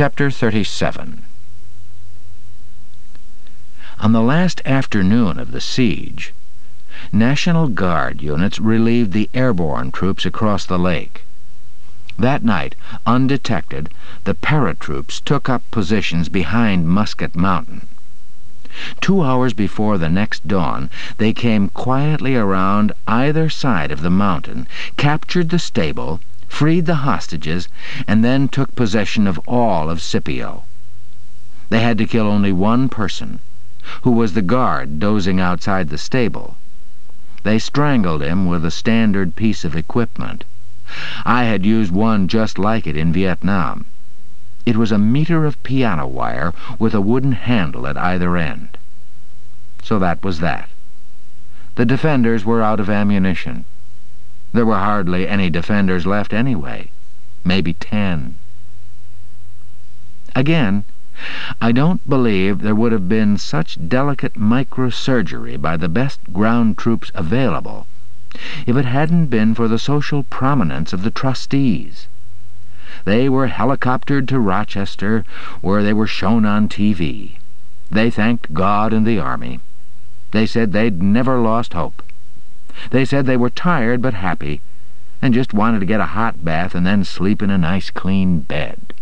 Chapter 37 On the last afternoon of the siege, National Guard units relieved the airborne troops across the lake. That night, undetected, the paratroops took up positions behind Musket Mountain. Two hours before the next dawn, they came quietly around either side of the mountain, captured the stable, freed the hostages, and then took possession of all of Scipio. They had to kill only one person, who was the guard dozing outside the stable. They strangled him with a standard piece of equipment. I had used one just like it in Vietnam. It was a meter of piano wire with a wooden handle at either end. So that was that. The defenders were out of ammunition. There were hardly any defenders left anyway. Maybe ten. Again, I don't believe there would have been such delicate microsurgery by the best ground troops available if it hadn't been for the social prominence of the trustees. They were helicoptered to Rochester, where they were shown on TV. They thanked God and the Army. They said they'd never lost hope. They said they were tired but happy, and just wanted to get a hot bath and then sleep in a nice clean bed.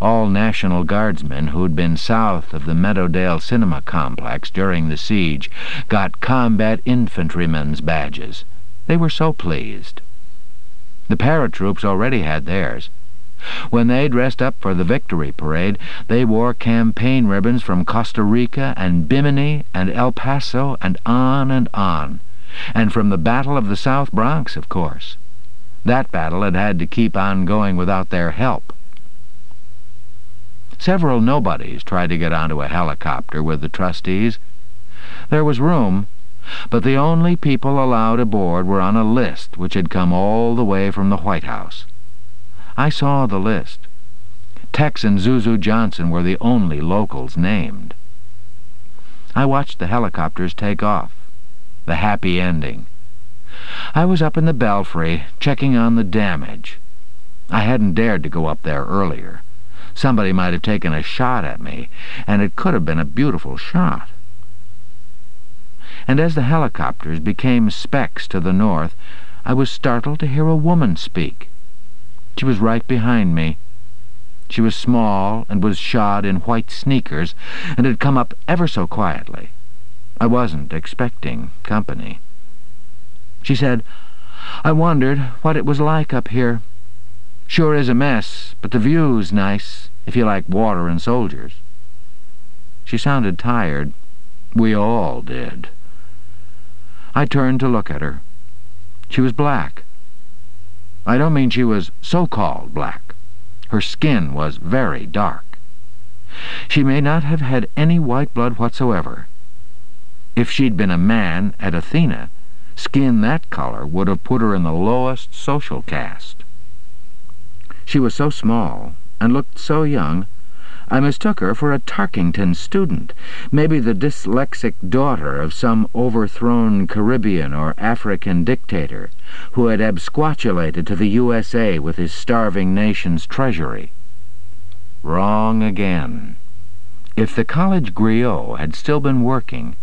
All National Guardsmen who'd been south of the Meadowdale Cinema Complex during the siege got combat infantrymen's badges. They were so pleased. The paratroops already had theirs. When they dressed up for the victory parade, they wore campaign ribbons from Costa Rica and Bimini and El Paso and on and on. And from the Battle of the South Bronx, of course. That battle had had to keep on going without their help. Several nobodies tried to get onto a helicopter with the trustees. There was room, but the only people allowed aboard were on a list which had come all the way from the White House. I saw the list. Tex and Zuzu Johnson were the only locals named. I watched the helicopters take off. The happy ending. I was up in the belfry, checking on the damage. I hadn't dared to go up there earlier. Somebody might have taken a shot at me, and it could have been a beautiful shot. And as the helicopters became specks to the north, I was startled to hear a woman speak. She was right behind me. She was small and was shod in white sneakers and had come up ever so quietly. I wasn't expecting company. She said, I wondered what it was like up here. Sure is a mess, but the view's nice, if you like water and soldiers. She sounded tired. We all did. I turned to look at her. She was black, I don't mean she was so-called black. Her skin was very dark. She may not have had any white blood whatsoever. If she'd been a man at Athena, skin that color would have put her in the lowest social caste. She was so small and looked so young I mistook her for a Tarkington student, maybe the dyslexic daughter of some overthrown Caribbean or African dictator who had absquatulated to the USA with his starving nation's treasury. Wrong again. If the college griot had still been working,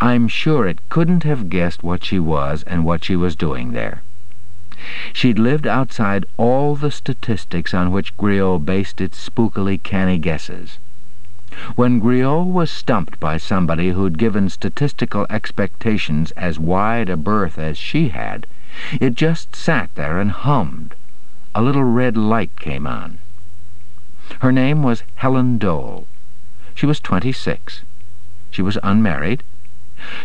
I'm sure it couldn't have guessed what she was and what she was doing there. She'd lived outside all the statistics on which Griot based its spookily canny guesses. When Griot was stumped by somebody who'd given statistical expectations as wide a berth as she had, it just sat there and hummed. A little red light came on. Her name was Helen Dole. She was twenty-six. She was unmarried.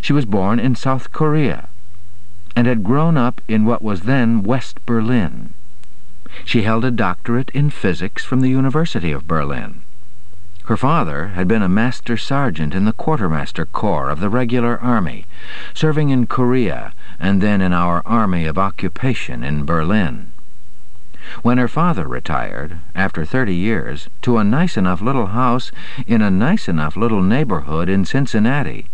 She was born in South Korea and had grown up in what was then West Berlin. She held a doctorate in physics from the University of Berlin. Her father had been a master sergeant in the quartermaster corps of the regular army, serving in Korea and then in our army of occupation in Berlin. When her father retired, after thirty years, to a nice enough little house in a nice enough little neighborhood in Cincinnati,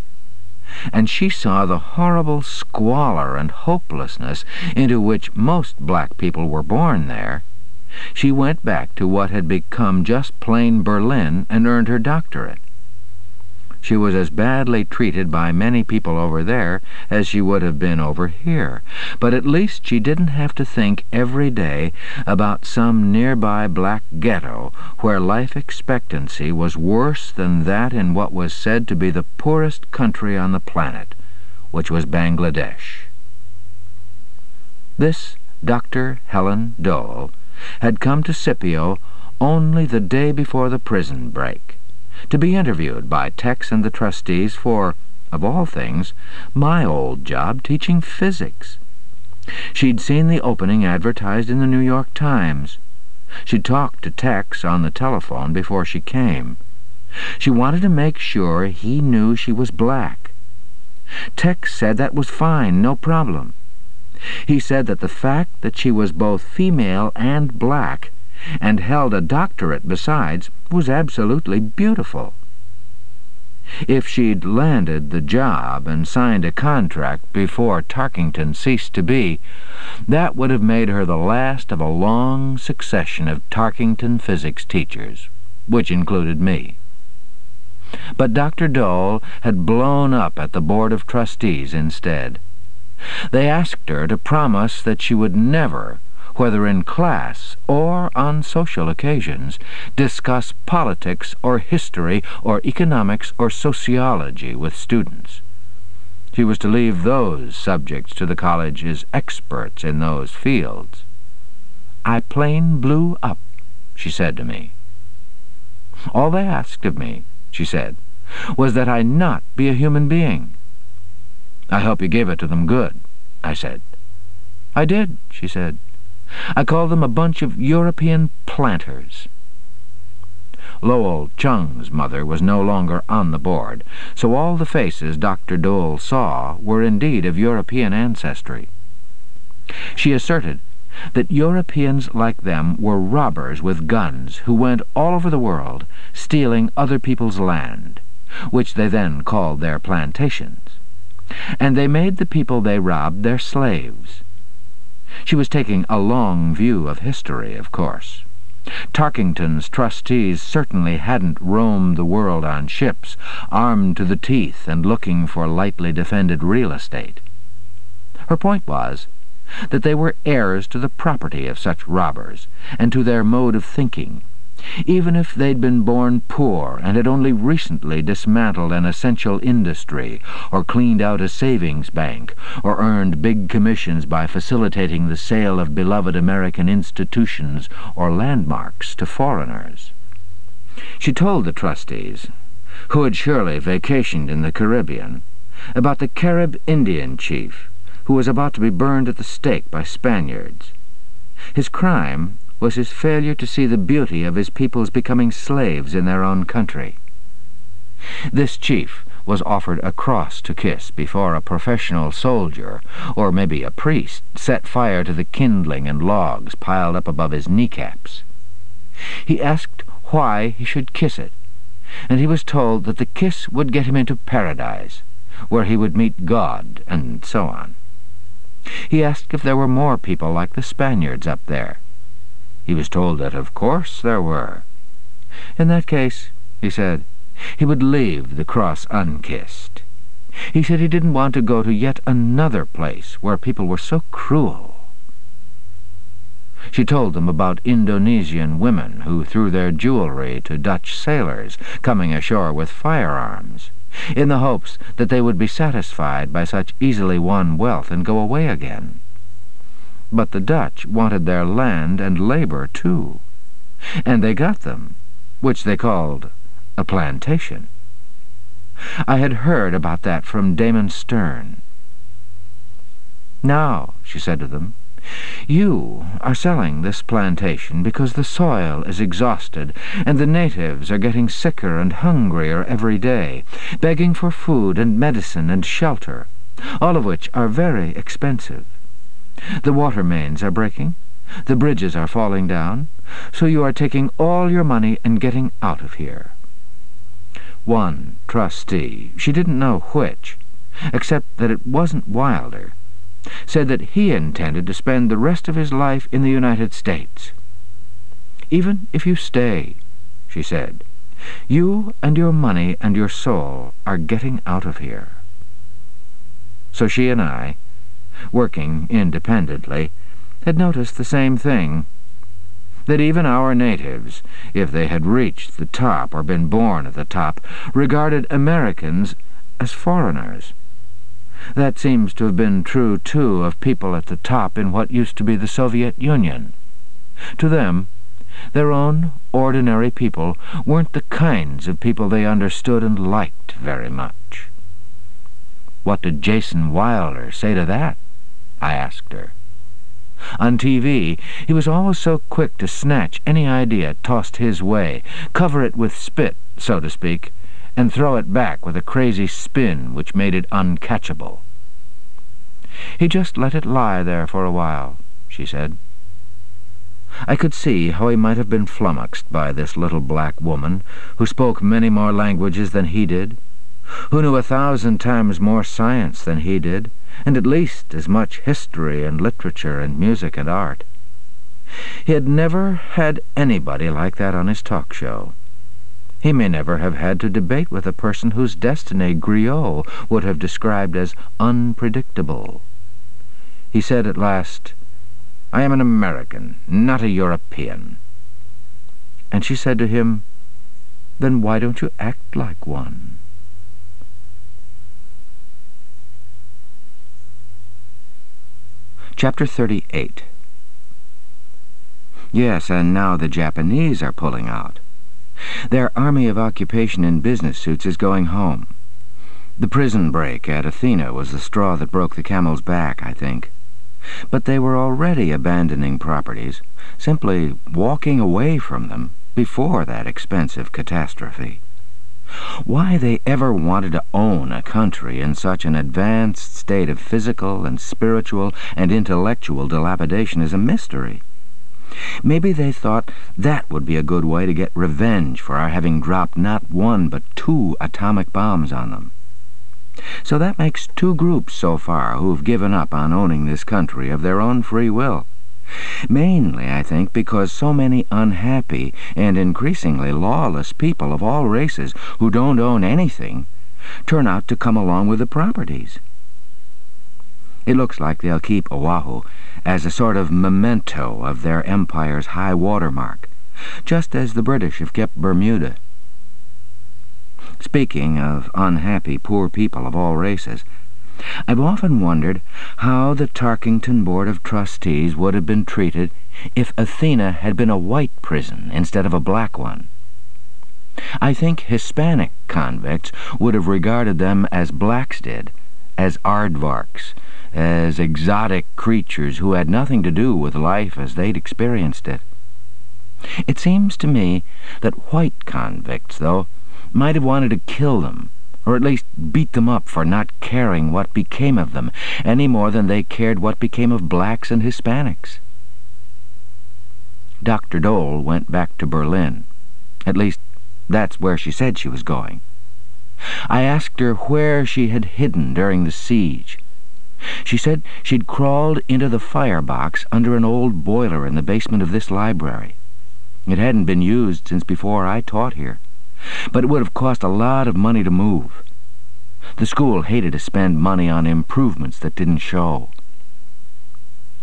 and she saw the horrible squalor and hopelessness into which most black people were born there, she went back to what had become just plain Berlin and earned her doctorate. She was as badly treated by many people over there as she would have been over here, but at least she didn't have to think every day about some nearby black ghetto where life expectancy was worse than that in what was said to be the poorest country on the planet, which was Bangladesh. This Dr. Helen Dole had come to Scipio only the day before the prison break to be interviewed by Tex and the trustees for, of all things, my old job teaching physics. She'd seen the opening advertised in the New York Times. She'd talked to Tex on the telephone before she came. She wanted to make sure he knew she was black. Tex said that was fine, no problem. He said that the fact that she was both female and black and held a doctorate besides, was absolutely beautiful. If she'd landed the job and signed a contract before Tarkington ceased to be, that would have made her the last of a long succession of Tarkington physics teachers, which included me. But Dr. Dole had blown up at the Board of Trustees instead. They asked her to promise that she would never whether in class or on social occasions, discuss politics or history or economics or sociology with students. She was to leave those subjects to the college's experts in those fields. I plain blew up, she said to me. All they asked of me, she said, was that I not be a human being. I hope you gave it to them good, I said. I did, she said. I call them a bunch of European planters. Lowell Chung's mother was no longer on the board, so all the faces Dr. Dole saw were indeed of European ancestry. She asserted that Europeans like them were robbers with guns who went all over the world stealing other people's land, which they then called their plantations, and they made the people they robbed their slaves. She was taking a long view of history, of course. Tarkington's trustees certainly hadn't roamed the world on ships, armed to the teeth and looking for lightly defended real estate. Her point was that they were heirs to the property of such robbers, and to their mode of thinking, even if they'd been born poor and had only recently dismantled an essential industry, or cleaned out a savings bank, or earned big commissions by facilitating the sale of beloved American institutions or landmarks to foreigners. She told the trustees, who had surely vacationed in the Caribbean, about the Carib Indian chief who was about to be burned at the stake by Spaniards. His crime was his failure to see the beauty of his people's becoming slaves in their own country. This chief was offered a cross to kiss before a professional soldier, or maybe a priest, set fire to the kindling and logs piled up above his kneecaps. He asked why he should kiss it, and he was told that the kiss would get him into paradise, where he would meet God, and so on. He asked if there were more people like the Spaniards up there, he was told that of course there were. In that case, he said, he would leave the cross unkissed. He said he didn't want to go to yet another place where people were so cruel. She told them about Indonesian women who threw their jewelry to Dutch sailors coming ashore with firearms, in the hopes that they would be satisfied by such easily won wealth and go away again. But the Dutch wanted their land and labor, too. And they got them, which they called a plantation. I had heard about that from Damon Stern. Now, she said to them, you are selling this plantation because the soil is exhausted and the natives are getting sicker and hungrier every day, begging for food and medicine and shelter, all of which are very expensive. The water mains are breaking. The bridges are falling down. So you are taking all your money and getting out of here. One trustee, she didn't know which, except that it wasn't Wilder, said that he intended to spend the rest of his life in the United States. Even if you stay, she said, you and your money and your soul are getting out of here. So she and I, working independently, had noticed the same thing, that even our natives, if they had reached the top or been born at the top, regarded Americans as foreigners. That seems to have been true, too, of people at the top in what used to be the Soviet Union. To them, their own ordinary people weren't the kinds of people they understood and liked very much. What did Jason Wilder say to that? I asked her. On TV, he was always so quick to snatch any idea tossed his way, cover it with spit, so to speak, and throw it back with a crazy spin which made it uncatchable. He just let it lie there for a while, she said. I could see how he might have been flummoxed by this little black woman, who spoke many more languages than he did, who knew a thousand times more science than he did, and at least as much history and literature and music and art. He had never had anybody like that on his talk show. He may never have had to debate with a person whose destiny Griot would have described as unpredictable. He said at last, I am an American, not a European. And she said to him, Then why don't you act like one? Chapter 38 Yes, and now the Japanese are pulling out. Their army of occupation in business suits is going home. The prison break at Athena was the straw that broke the camel's back, I think. But they were already abandoning properties, simply walking away from them before that expensive catastrophe. Why they ever wanted to own a country in such an advanced state of physical and spiritual and intellectual dilapidation is a mystery. Maybe they thought that would be a good way to get revenge for our having dropped not one but two atomic bombs on them. So that makes two groups so far who've given up on owning this country of their own free will. Mainly, I think, because so many unhappy and increasingly lawless people of all races who don't own anything turn out to come along with the properties. It looks like they'll keep Oahu as a sort of memento of their empire's high water mark, just as the British have kept Bermuda. Speaking of unhappy poor people of all races, I've often wondered how the Tarkington Board of Trustees would have been treated if Athena had been a white prison instead of a black one. I think Hispanic convicts would have regarded them as blacks did, as aardvarks, as exotic creatures who had nothing to do with life as they'd experienced it. It seems to me that white convicts, though, might have wanted to kill them, or at least beat them up for not caring what became of them, any more than they cared what became of blacks and Hispanics. Dr. Dole went back to Berlin. At least, that's where she said she was going. I asked her where she had hidden during the siege, she said she'd crawled into the firebox under an old boiler in the basement of this library. It hadn't been used since before I taught here, but it would have cost a lot of money to move. The school hated to spend money on improvements that didn't show.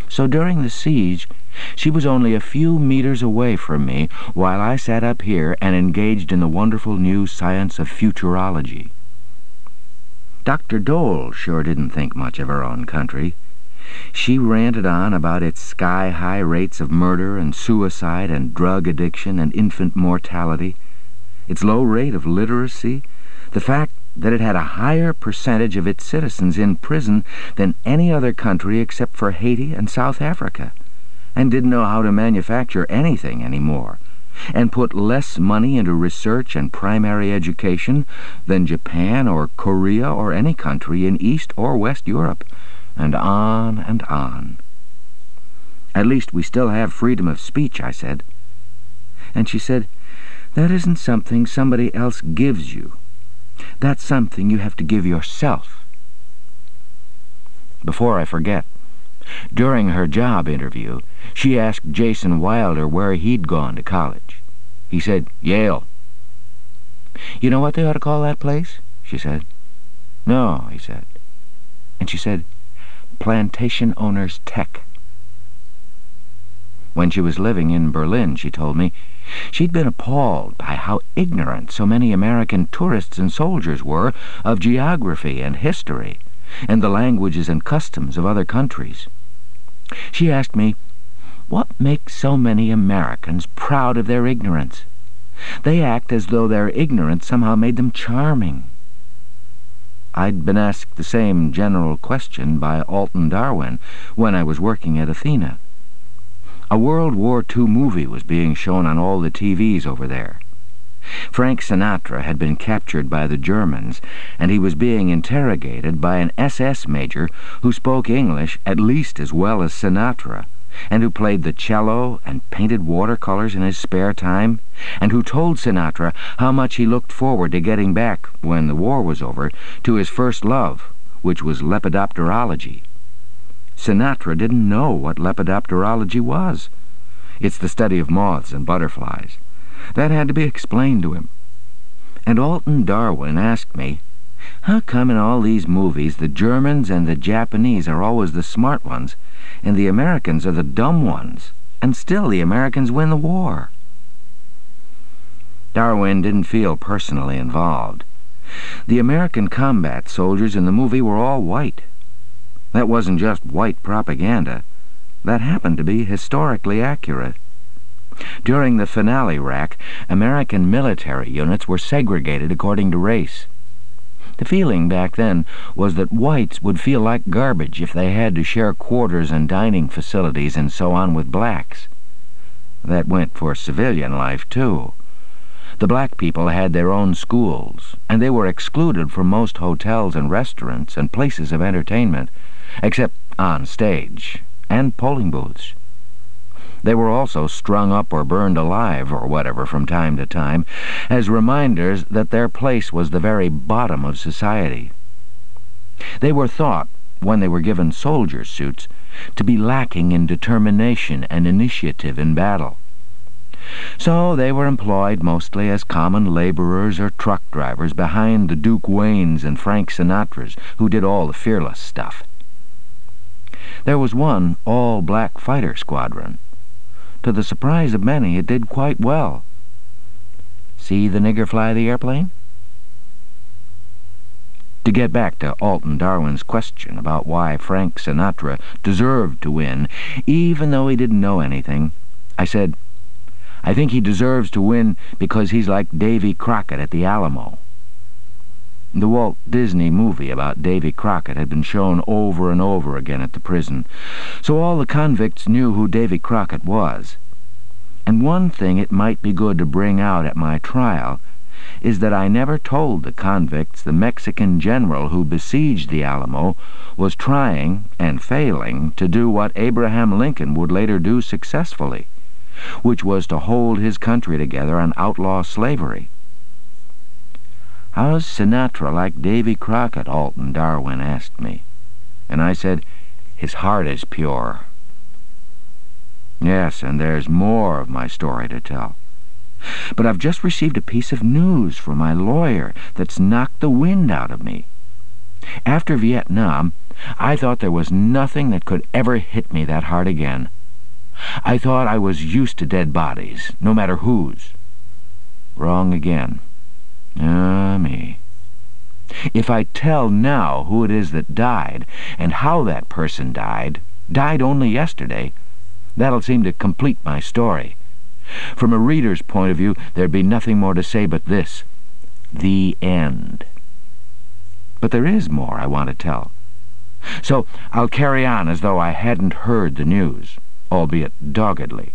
So during the siege, she was only a few meters away from me while I sat up here and engaged in the wonderful new science of futurology. Dr. Dole sure didn't think much of her own country. She ranted on about its sky-high rates of murder and suicide and drug addiction and infant mortality, its low rate of literacy, the fact that it had a higher percentage of its citizens in prison than any other country except for Haiti and South Africa, and didn't know how to manufacture anything anymore, and put less money into research and primary education than Japan or Korea or any country in East or West Europe, and on and on. At least we still have freedom of speech, I said. And she said, that isn't something somebody else gives you. That's something you have to give yourself. Before I forget, during her job interview, She asked Jason Wilder where he'd gone to college. He said, Yale. You know what they ought to call that place? she said. No, he said. And she said, Plantation Owners Tech. When she was living in Berlin, she told me, she'd been appalled by how ignorant so many American tourists and soldiers were of geography and history, and the languages and customs of other countries. She asked me, what makes so many Americans proud of their ignorance? They act as though their ignorance somehow made them charming. I'd been asked the same general question by Alton Darwin when I was working at Athena. A World War II movie was being shown on all the TVs over there. Frank Sinatra had been captured by the Germans, and he was being interrogated by an SS major who spoke English at least as well as Sinatra, and who played the cello and painted watercolors in his spare time, and who told Sinatra how much he looked forward to getting back, when the war was over, to his first love, which was lepidopterology. Sinatra didn't know what lepidopterology was. It's the study of moths and butterflies. That had to be explained to him. And Alton Darwin asked me, how come in all these movies the Germans and the Japanese are always the smart ones, and the Americans are the dumb ones, and still the Americans win the war? Darwin didn't feel personally involved. The American combat soldiers in the movie were all white. That wasn't just white propaganda. That happened to be historically accurate. During the finale rack, American military units were segregated according to race. The feeling back then was that whites would feel like garbage if they had to share quarters and dining facilities and so on with blacks. That went for civilian life, too. The black people had their own schools, and they were excluded from most hotels and restaurants and places of entertainment, except on stage, and polling booths. They were also strung up or burned alive, or whatever, from time to time, as reminders that their place was the very bottom of society. They were thought, when they were given soldier suits, to be lacking in determination and initiative in battle. So they were employed mostly as common laborers or truck drivers behind the Duke Waynes and Frank Sinatras, who did all the fearless stuff. There was one all-black fighter squadron. To the surprise of many, it did quite well. See the nigger fly the airplane? To get back to Alton Darwin's question about why Frank Sinatra deserved to win, even though he didn't know anything, I said, I think he deserves to win because he's like Davy Crockett at the Alamo. The Walt Disney movie about Davy Crockett had been shown over and over again at the prison, so all the convicts knew who Davy Crockett was. And one thing it might be good to bring out at my trial is that I never told the convicts the Mexican general who besieged the Alamo was trying, and failing, to do what Abraham Lincoln would later do successfully, which was to hold his country together and outlaw slavery. How's Sinatra like Davy Crockett, Alton Darwin asked me. And I said, his heart is pure. Yes, and there's more of my story to tell. But I've just received a piece of news from my lawyer that's knocked the wind out of me. After Vietnam, I thought there was nothing that could ever hit me that hard again. I thought I was used to dead bodies, no matter whose. Wrong again. Ah, me. If I tell now who it is that died, and how that person died, died only yesterday, that'll seem to complete my story. From a reader's point of view, there'd be nothing more to say but this. The end. But there is more I want to tell. So I'll carry on as though I hadn't heard the news, albeit doggedly.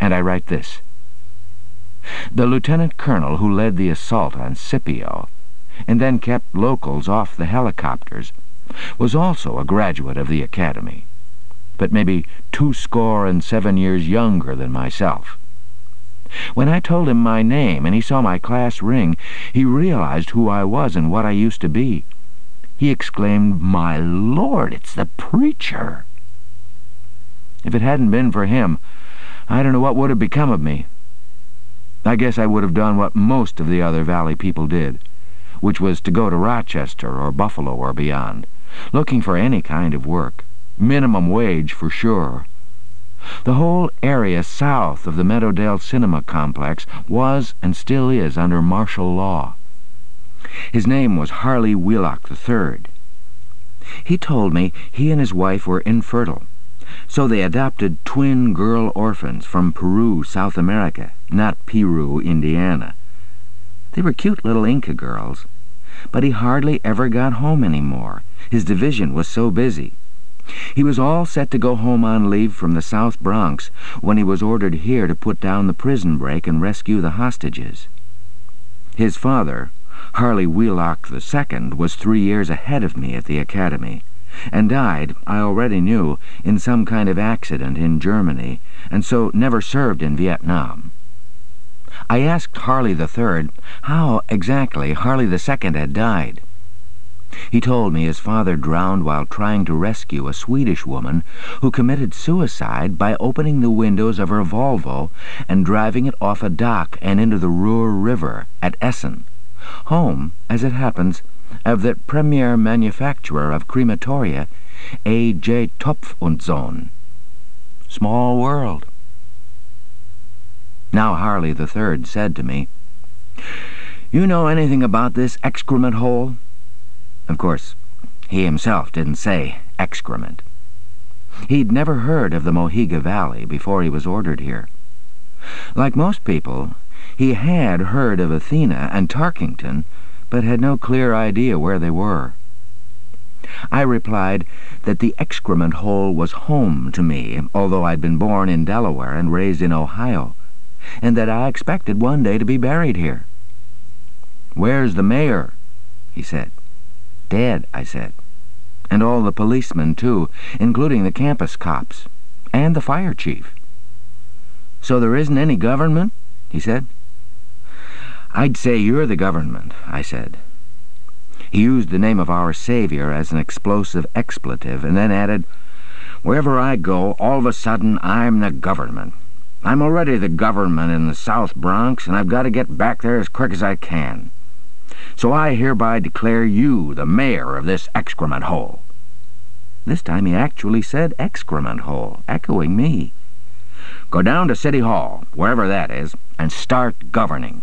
And I write this. The lieutenant colonel who led the assault on Scipio, and then kept locals off the helicopters, was also a graduate of the academy, but maybe two score and seven years younger than myself. When I told him my name and he saw my class ring, he realized who I was and what I used to be. He exclaimed, My Lord, it's the preacher! If it hadn't been for him, I don't know what would have become of me. I guess I would have done what most of the other Valley people did, which was to go to Rochester or Buffalo or beyond, looking for any kind of work, minimum wage for sure. The whole area south of the Meadowdale Cinema Complex was and still is under martial law. His name was Harley Wheelock III. He told me he and his wife were infertile, so they adopted twin girl orphans from Peru, South America, not Peru, Indiana. They were cute little Inca girls, but he hardly ever got home anymore. His division was so busy. He was all set to go home on leave from the South Bronx when he was ordered here to put down the prison break and rescue the hostages. His father, Harley Wheelock II, was three years ahead of me at the academy, and died, I already knew, in some kind of accident in Germany, and so never served in Vietnam. I asked Harley III how exactly Harley II had died. He told me his father drowned while trying to rescue a Swedish woman who committed suicide by opening the windows of her Volvo and driving it off a dock and into the Ruhr River at Essen, home, as it happens, of the premier manufacturer of crematoria, A. J. Topf und Sohn. Small world. Now Harley the Third said to me, You know anything about this excrement hole? Of course, he himself didn't say excrement. He'd never heard of the Mohiga Valley before he was ordered here. Like most people, he had heard of Athena and Tarkington, but had no clear idea where they were. I replied that the excrement hole was home to me, although I'd been born in Delaware and raised in Ohio, and that I expected one day to be buried here. "'Where's the mayor?' he said. Dead, I said. And all the policemen, too, including the campus cops. And the fire chief. So there isn't any government? he said. I'd say you're the government, I said. He used the name of our Savior as an explosive expletive, and then added, Wherever I go, all of a sudden I'm the government. I'm already the government in the South Bronx, and I've got to get back there as quick as I can. So I hereby declare you the mayor of this excrement hole. This time he actually said excrement hole, echoing me. Go down to City Hall, wherever that is, and start governing.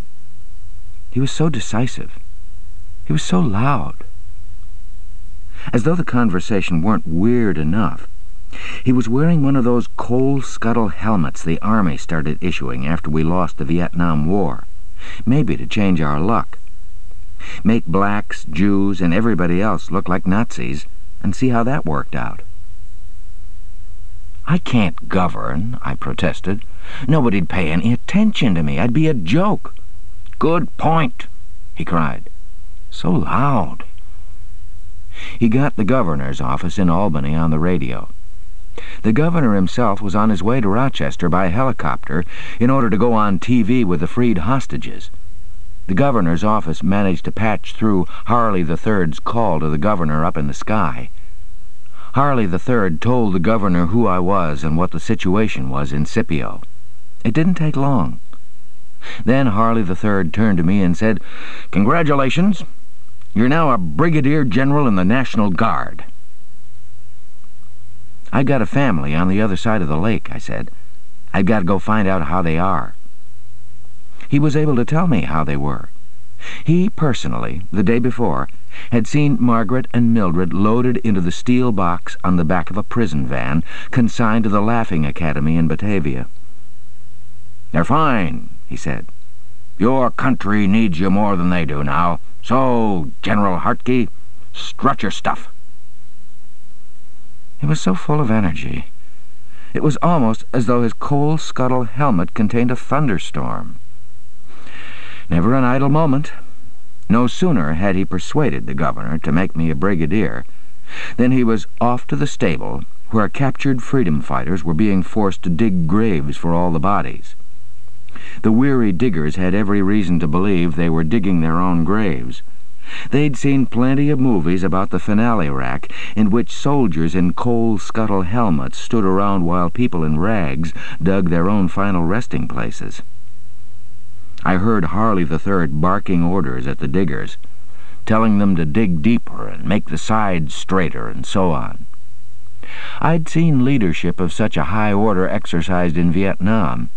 He was so decisive. He was so loud. As though the conversation weren't weird enough, he was wearing one of those coal scuttle helmets the Army started issuing after we lost the Vietnam War, maybe to change our luck make blacks, Jews, and everybody else look like Nazis, and see how that worked out. I can't govern, I protested. Nobody'd pay any attention to me. I'd be a joke. Good point, he cried. So loud. He got the governor's office in Albany on the radio. The governor himself was on his way to Rochester by helicopter in order to go on TV with the freed hostages. The governor's office managed to patch through Harley III's call to the governor up in the sky. Harley III told the governor who I was and what the situation was in Scipio. It didn't take long. Then Harley III turned to me and said, Congratulations! You're now a brigadier general in the National Guard. I've got a family on the other side of the lake, I said. I've got to go find out how they are. He was able to tell me how they were. He, personally, the day before, had seen Margaret and Mildred loaded into the steel box on the back of a prison van consigned to the Laughing Academy in Batavia. "'They're fine,' he said. "'Your country needs you more than they do now. So, General Hartke, strut your stuff.' He was so full of energy. It was almost as though his coal scuttle helmet contained a thunderstorm. Never an idle moment. No sooner had he persuaded the governor to make me a brigadier than he was off to the stable where captured freedom fighters were being forced to dig graves for all the bodies. The weary diggers had every reason to believe they were digging their own graves, They'd seen plenty of movies about the finale rack in which soldiers in coal scuttle helmets stood around while people in rags dug their own final resting places. I heard Harley III barking orders at the diggers, telling them to dig deeper and make the sides straighter and so on. I'd seen leadership of such a high order exercised in Vietnam,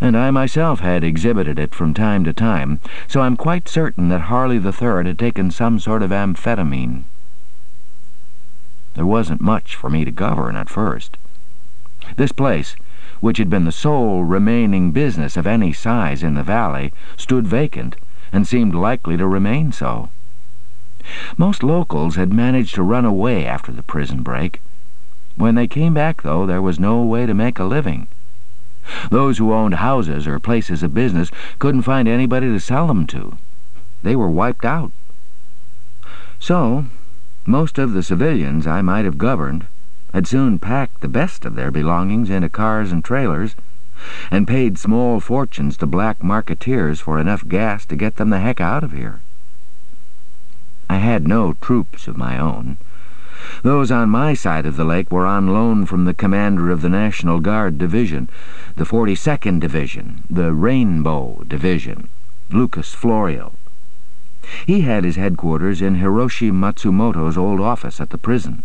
and I myself had exhibited it from time to time, so I'm quite certain that Harley III had taken some sort of amphetamine. There wasn't much for me to govern at first. This place, which had been the sole remaining business of any size in the valley, stood vacant and seemed likely to remain so. Most locals had managed to run away after the prison break. When they came back, though, there was no way to make a living. Those who owned houses or places of business couldn't find anybody to sell them to. They were wiped out. So, most of the civilians I might have governed had soon packed the best of their belongings into cars and trailers and paid small fortunes to black marketeers for enough gas to get them the heck out of here. I had no troops of my own. Those on my side of the lake were on loan from the commander of the National Guard Division, the 42nd Division, the Rainbow Division, Lucas Florio. He had his headquarters in Hiroshi Matsumoto's old office at the prison.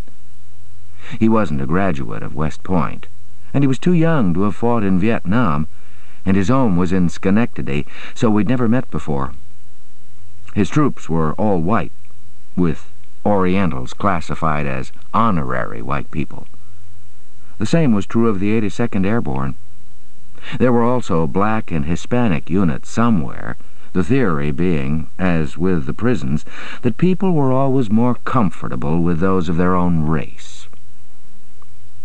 He wasn't a graduate of West Point, and he was too young to have fought in Vietnam, and his home was in Schenectady, so we'd never met before. His troops were all white, with Orientals classified as honorary white people. The same was true of the 82nd Airborne. There were also black and Hispanic units somewhere, the theory being, as with the prisons, that people were always more comfortable with those of their own race.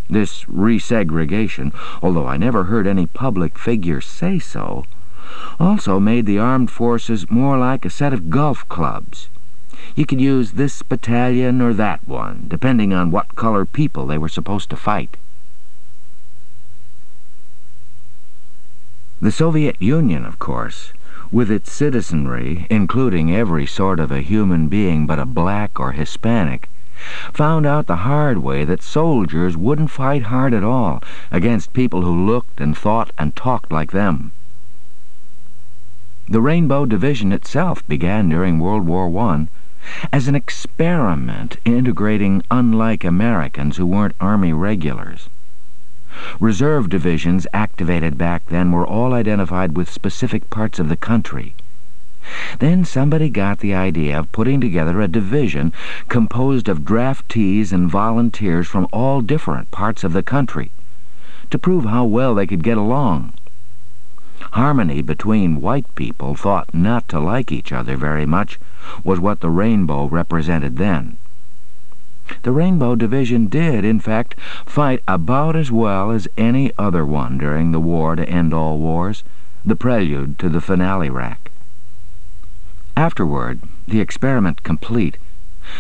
This resegregation, although I never heard any public figure say so, also made the armed forces more like a set of golf clubs, you could use this battalion or that one, depending on what color people they were supposed to fight. The Soviet Union, of course, with its citizenry, including every sort of a human being but a black or Hispanic, found out the hard way that soldiers wouldn't fight hard at all against people who looked and thought and talked like them. The Rainbow Division itself began during World War I as an experiment integrating unlike Americans who weren't Army regulars. Reserve divisions activated back then were all identified with specific parts of the country. Then somebody got the idea of putting together a division composed of draftees and volunteers from all different parts of the country to prove how well they could get along. Harmony between white people thought not to like each other very much was what the rainbow represented then. The Rainbow Division did, in fact, fight about as well as any other one during the war to end all wars, the prelude to the finale rack. Afterward, the experiment complete,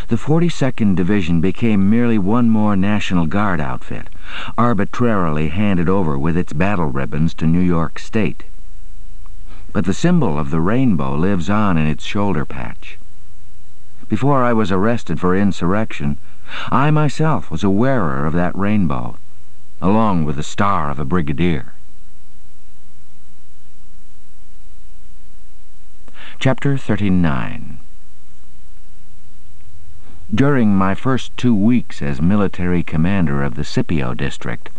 the 42nd Division became merely one more National Guard outfit, arbitrarily handed over with its battle ribbons to New York State. But the symbol of the rainbow lives on in its shoulder patch. Before I was arrested for insurrection, I myself was a wearer of that rainbow, along with the star of a brigadier. Chapter 39 During my first two weeks as military commander of the Scipio district,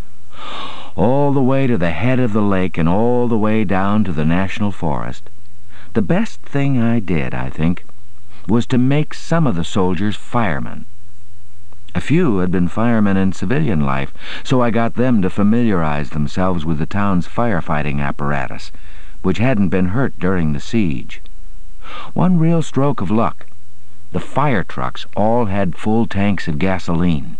all the way to the head of the lake and all the way down to the national forest, the best thing I did, I think, was to make some of the soldiers firemen. A few had been firemen in civilian life, so I got them to familiarize themselves with the town's firefighting apparatus, which hadn't been hurt during the siege. One real stroke of luck. The fire trucks all had full tanks of gasoline.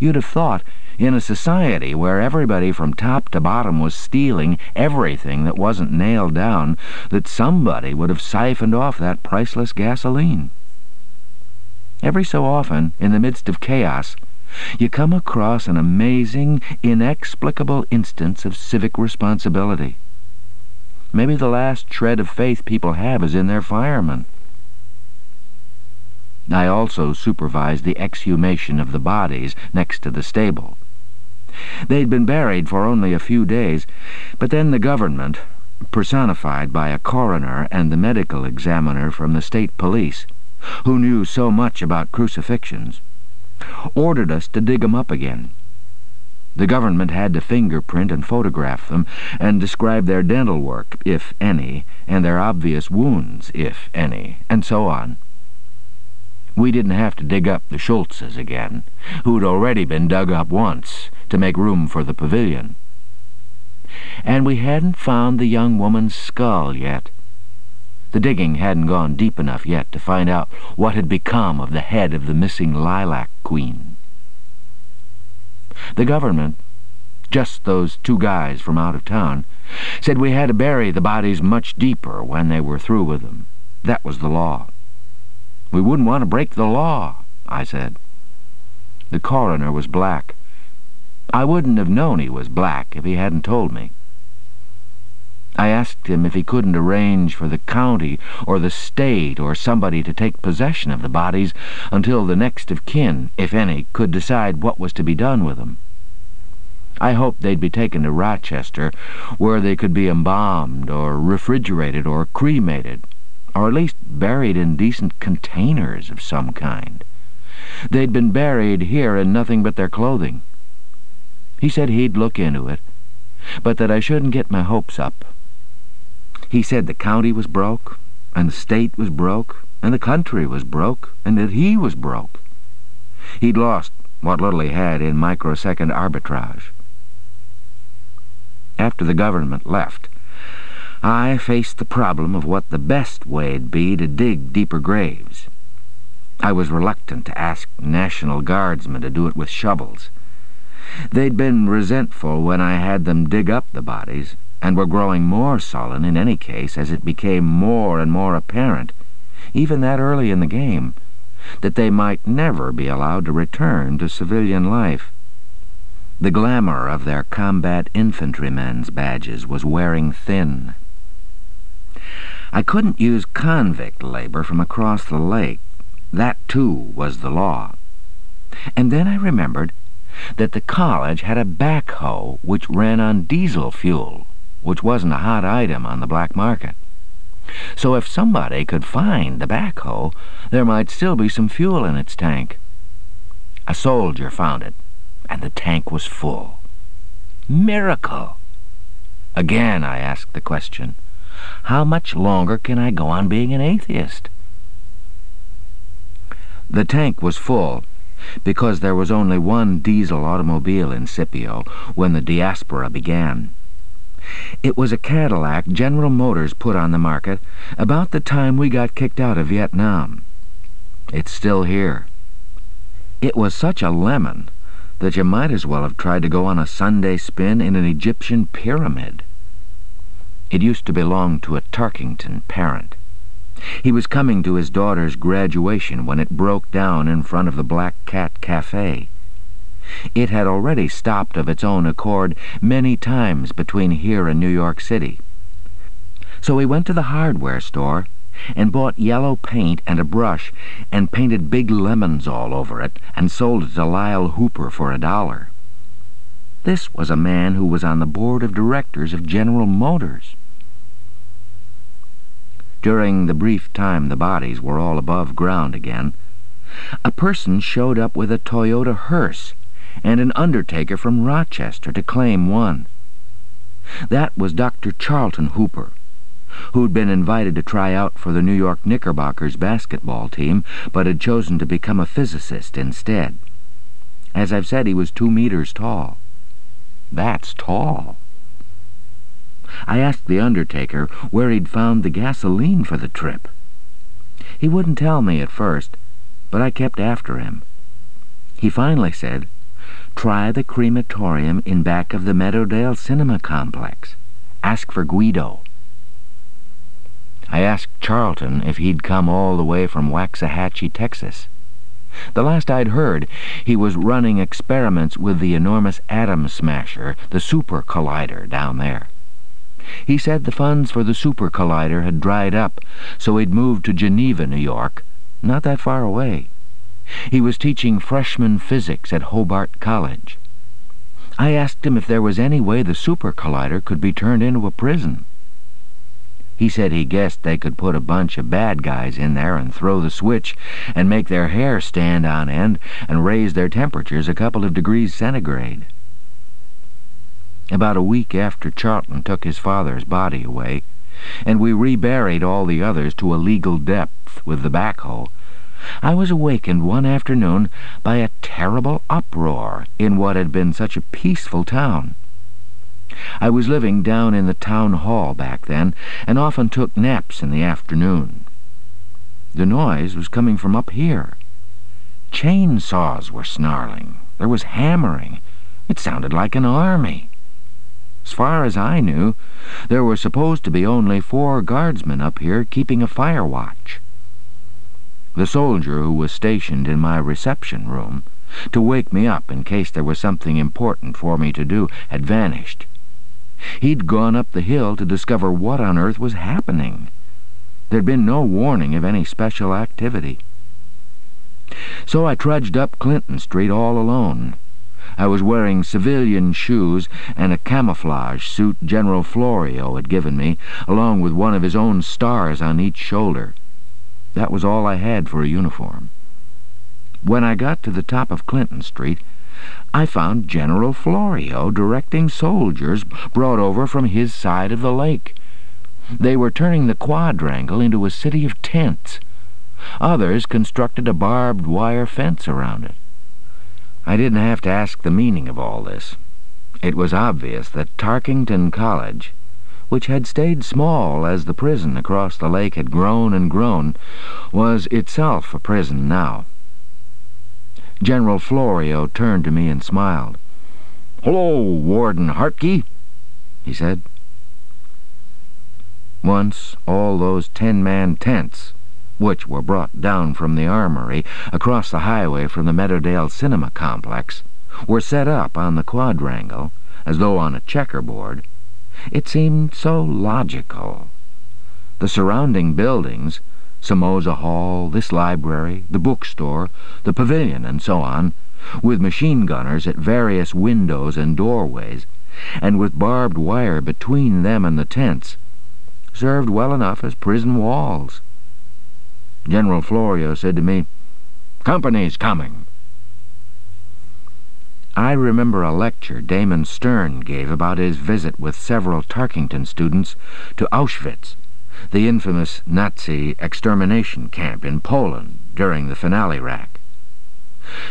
You'd have thought in a society where everybody from top to bottom was stealing everything that wasn't nailed down, that somebody would have siphoned off that priceless gasoline. Every so often, in the midst of chaos, you come across an amazing, inexplicable instance of civic responsibility. Maybe the last shred of faith people have is in their firemen. I also supervised the exhumation of the bodies next to the stable. They'd been buried for only a few days, but then the government, personified by a coroner and the medical examiner from the state police, who knew so much about crucifixions, ordered us to dig 'em up again. The government had to fingerprint and photograph them, and describe their dental work, if any, and their obvious wounds, if any, and so on. We didn't have to dig up the Schultzes again, who'd already been dug up once to make room for the pavilion. And we hadn't found the young woman's skull yet. The digging hadn't gone deep enough yet to find out what had become of the head of the missing lilac queen. The government, just those two guys from out of town, said we had to bury the bodies much deeper when they were through with them. That was the law. We wouldn't want to break the law, I said. The coroner was black. I wouldn't have known he was black if he hadn't told me. I asked him if he couldn't arrange for the county or the state or somebody to take possession of the bodies until the next of kin, if any, could decide what was to be done with them. I hoped they'd be taken to Rochester, where they could be embalmed or refrigerated or cremated, or at least buried in decent containers of some kind. They'd been buried here in nothing but their clothing. He said he'd look into it, but that I shouldn't get my hopes up. He said the county was broke, and the state was broke, and the country was broke, and that he was broke. He'd lost what little he had in microsecond arbitrage. After the government left, I faced the problem of what the best way'd be to dig deeper graves. I was reluctant to ask National Guardsmen to do it with shovels. They'd been resentful when I had them dig up the bodies, and were growing more sullen in any case as it became more and more apparent, even that early in the game, that they might never be allowed to return to civilian life. The glamour of their combat infantrymen's badges was wearing thin. I couldn't use convict labor from across the lake. That, too, was the law. And then I remembered that the college had a backhoe which ran on diesel fuel which wasn't a hot item on the black market. So if somebody could find the backhoe, there might still be some fuel in its tank. A soldier found it, and the tank was full. Miracle! Again I asked the question, how much longer can I go on being an atheist? The tank was full, because there was only one diesel automobile in Scipio when the diaspora began. It was a Cadillac General Motors put on the market about the time we got kicked out of Vietnam. It's still here. It was such a lemon that you might as well have tried to go on a Sunday spin in an Egyptian pyramid. It used to belong to a Tarkington parent. He was coming to his daughter's graduation when it broke down in front of the Black Cat Cafe. It had already stopped of its own accord many times between here and New York City. So he went to the hardware store and bought yellow paint and a brush and painted big lemons all over it and sold it to Lyle Hooper for a dollar. This was a man who was on the board of directors of General Motors. During the brief time the bodies were all above ground again, a person showed up with a Toyota hearse and an undertaker from Rochester to claim one. That was Dr. Charlton Hooper, who'd been invited to try out for the New York Knickerbockers basketball team, but had chosen to become a physicist instead. As I've said, he was two meters tall. That's tall. I asked the undertaker where he'd found the gasoline for the trip. He wouldn't tell me at first, but I kept after him. He finally said, Try the crematorium in back of the Meadowdale Cinema Complex. Ask for Guido. I asked Charlton if he'd come all the way from Waxahachie, Texas. The last I'd heard, he was running experiments with the enormous atom smasher, the Super Collider, down there. He said the funds for the Super Collider had dried up, so he'd moved to Geneva, New York, not that far away. He was teaching freshman physics at Hobart College. I asked him if there was any way the super collider could be turned into a prison. He said he guessed they could put a bunch of bad guys in there and throw the switch and make their hair stand on end and raise their temperatures a couple of degrees centigrade. About a week after Charlton took his father's body away, and we reburied all the others to a legal depth with the backhoe, I was awakened one afternoon by a terrible uproar in what had been such a peaceful town. I was living down in the town hall back then, and often took naps in the afternoon. The noise was coming from up here. Chainsaws were snarling. There was hammering. It sounded like an army. As far as I knew, there were supposed to be only four guardsmen up here keeping a fire watch. The soldier who was stationed in my reception room to wake me up in case there was something important for me to do had vanished. He'd gone up the hill to discover what on earth was happening. There'd been no warning of any special activity. So I trudged up Clinton Street all alone. I was wearing civilian shoes and a camouflage suit General Florio had given me, along with one of his own stars on each shoulder. That was all I had for a uniform. When I got to the top of Clinton Street, I found General Florio directing soldiers brought over from his side of the lake. They were turning the quadrangle into a city of tents. Others constructed a barbed wire fence around it. I didn't have to ask the meaning of all this. It was obvious that Tarkington College, which had stayed small as the prison across the lake had grown and grown, was itself a prison now. General Florio turned to me and smiled. "Hello, Warden Hartke," he said. Once all those ten-man tents, which were brought down from the armory across the highway from the Meadowdale Cinema Complex, were set up on the quadrangle, as though on a checkerboard, it seemed so logical. The surrounding buildings Somoza Hall, this library, the bookstore, the pavilion, and so on, with machine gunners at various windows and doorways, and with barbed wire between them and the tents, served well enough as prison walls. General Florio said to me, Company's coming. I remember a lecture Damon Stern gave about his visit with several Tarkington students to Auschwitz the infamous Nazi extermination camp in Poland during the finale rack.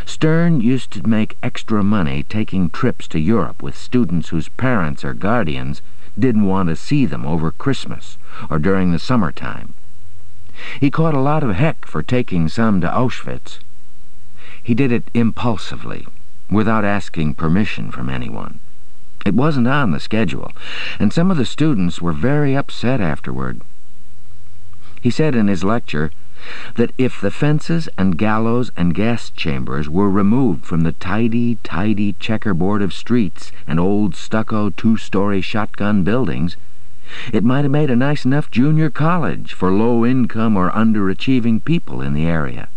Stern used to make extra money taking trips to Europe with students whose parents or guardians didn't want to see them over Christmas or during the summertime. He caught a lot of heck for taking some to Auschwitz. He did it impulsively, without asking permission from anyone. It wasn't on the schedule, and some of the students were very upset afterward. He said in his lecture that if the fences and gallows and gas chambers were removed from the tidy, tidy checkerboard of streets and old stucco two-story shotgun buildings, it might have made a nice enough junior college for low-income or underachieving people in the area.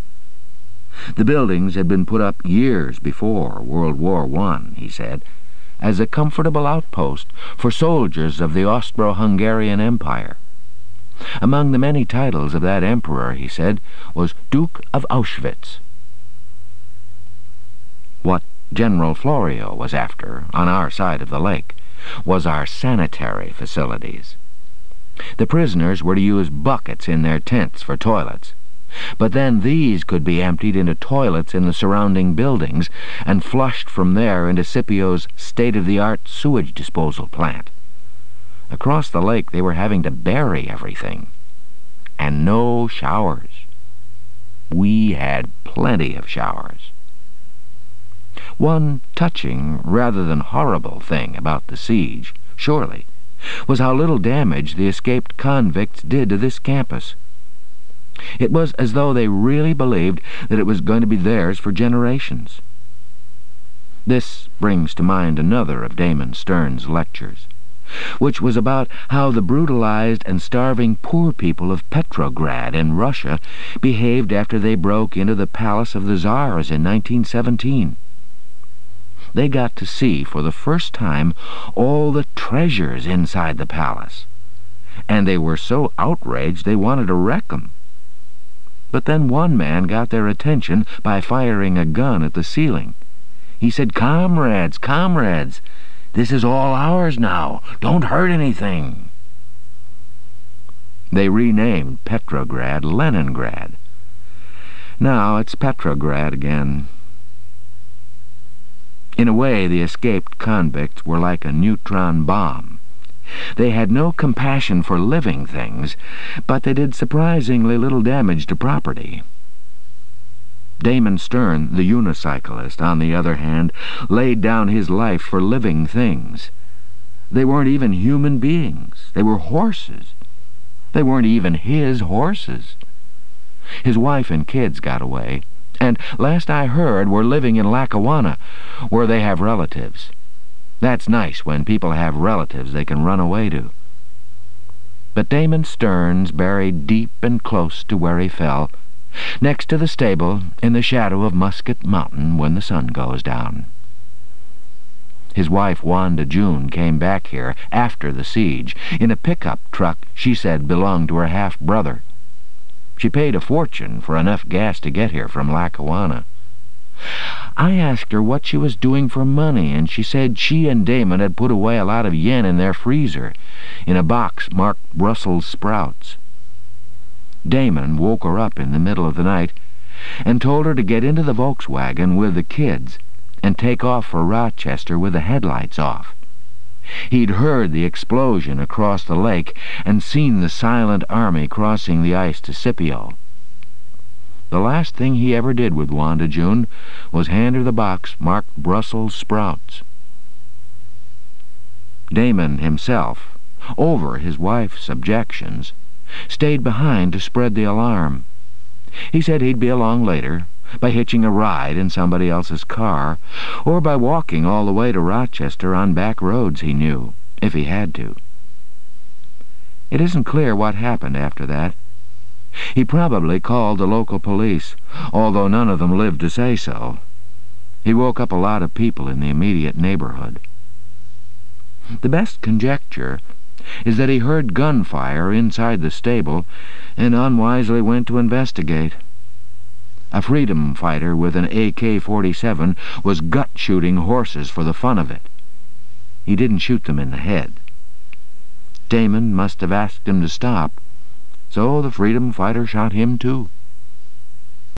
The buildings had been put up years before World War I, he said, as a comfortable outpost for soldiers of the Austro-Hungarian Empire. Among the many titles of that emperor, he said, was Duke of Auschwitz. What General Florio was after, on our side of the lake, was our sanitary facilities. The prisoners were to use buckets in their tents for toilets, but then these could be emptied into toilets in the surrounding buildings and flushed from there into Scipio's state-of-the-art sewage disposal plant. Across the lake they were having to bury everything. And no showers. We had plenty of showers. One touching, rather than horrible thing about the siege, surely, was how little damage the escaped convicts did to this campus. It was as though they really believed that it was going to be theirs for generations. This brings to mind another of Damon Stern's lectures. which was about how the brutalized and starving poor people of Petrograd in Russia behaved after they broke into the palace of the Tsars in 1917. They got to see for the first time all the treasures inside the palace, and they were so outraged they wanted to wreck wreck 'em. But then one man got their attention by firing a gun at the ceiling. He said, Comrades, comrades, this is all ours now. Don't hurt anything. They renamed Petrograd Leningrad. Now it's Petrograd again. In a way, the escaped convicts were like a neutron bomb. They had no compassion for living things, but they did surprisingly little damage to property. Damon Stern, the unicyclist, on the other hand, laid down his life for living things. They weren't even human beings. They were horses. They weren't even his horses. His wife and kids got away, and last I heard were living in Lackawanna, where they have relatives. That's nice when people have relatives they can run away to. But Damon Stern's buried deep and close to where he fell, next to the stable in the shadow of Musket Mountain when the sun goes down. His wife, Wanda June, came back here after the siege in a pickup truck she said belonged to her half-brother. She paid a fortune for enough gas to get here from Lackawanna. I asked her what she was doing for money, and she said she and Damon had put away a lot of yen in their freezer, in a box marked Brussels sprouts. Damon woke her up in the middle of the night and told her to get into the Volkswagen with the kids and take off for Rochester with the headlights off. He'd heard the explosion across the lake and seen the silent army crossing the ice to Scipio. The last thing he ever did with Wanda June was hand her the box marked Brussels sprouts. Damon himself, over his wife's objections, stayed behind to spread the alarm. He said he'd be along later, by hitching a ride in somebody else's car, or by walking all the way to Rochester on back roads he knew, if he had to. It isn't clear what happened after that. He probably called the local police, although none of them lived to say so. He woke up a lot of people in the immediate neighborhood. The best conjecture is that he heard gunfire inside the stable and unwisely went to investigate. A freedom fighter with an AK-47 was gut-shooting horses for the fun of it. He didn't shoot them in the head. Damon must have asked him to stop, so the freedom fighter shot him too.